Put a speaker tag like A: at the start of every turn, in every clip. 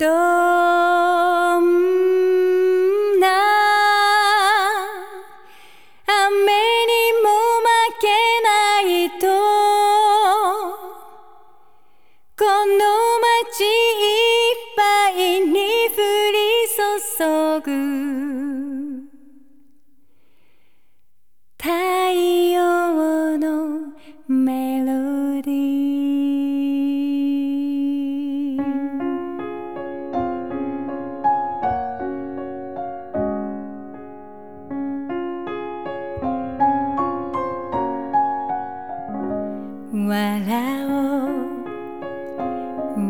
A: どんな雨にも負けないとこの街いっぱいに降り注ぐ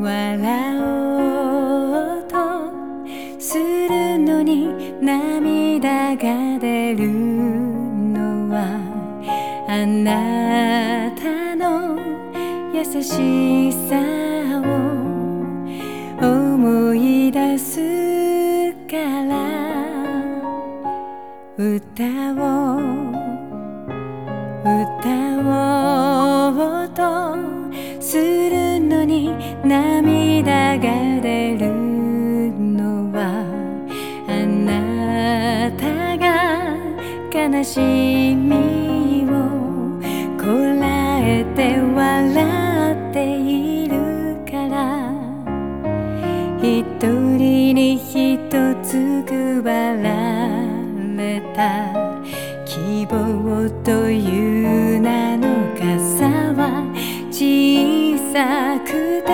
A: 笑おうとするのに涙が出るのはあなたの優しさを思い出すから歌おらえて笑っているから。一人に一つ配られた。希望という名の傘は。小さくて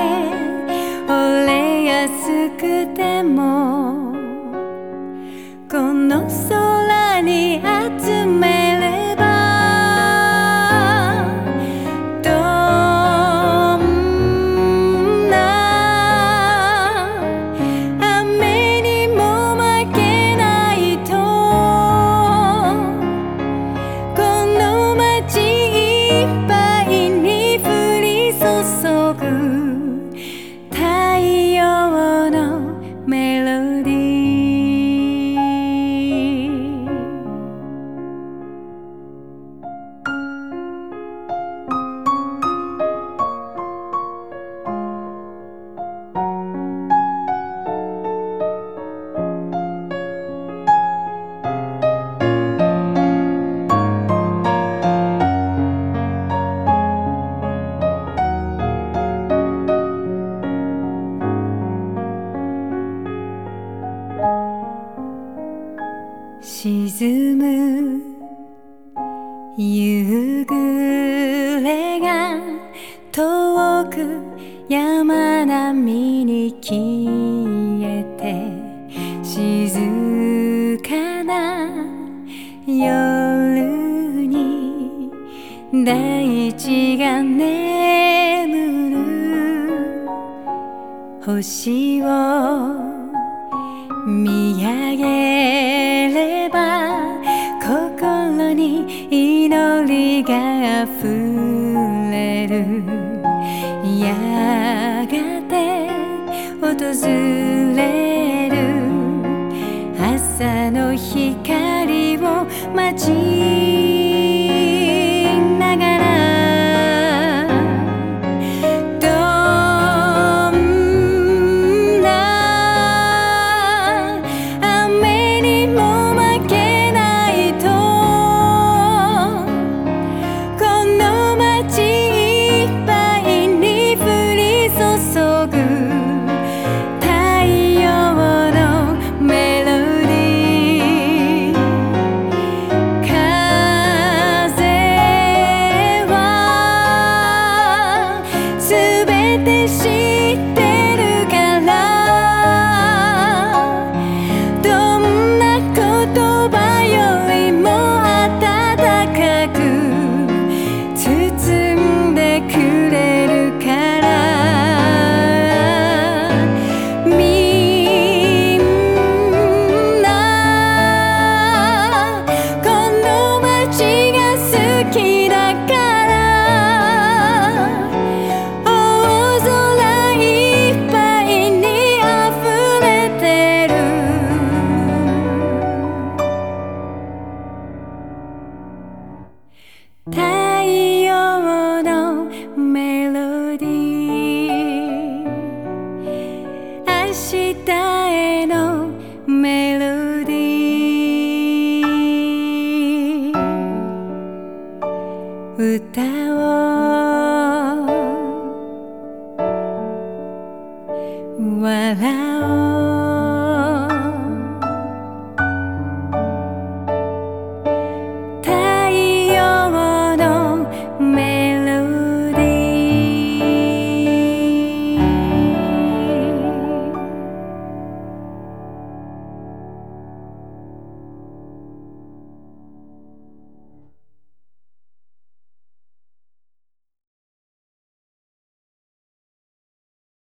A: 折れやすくても。夕暮れが遠く山並みに消えて静かな夜に大地が眠る星を見上げれば祈りが溢れる。やがて訪れる。朝の光を待ち太陽のメロディー。明日へのメロディー。歌を。笑おう。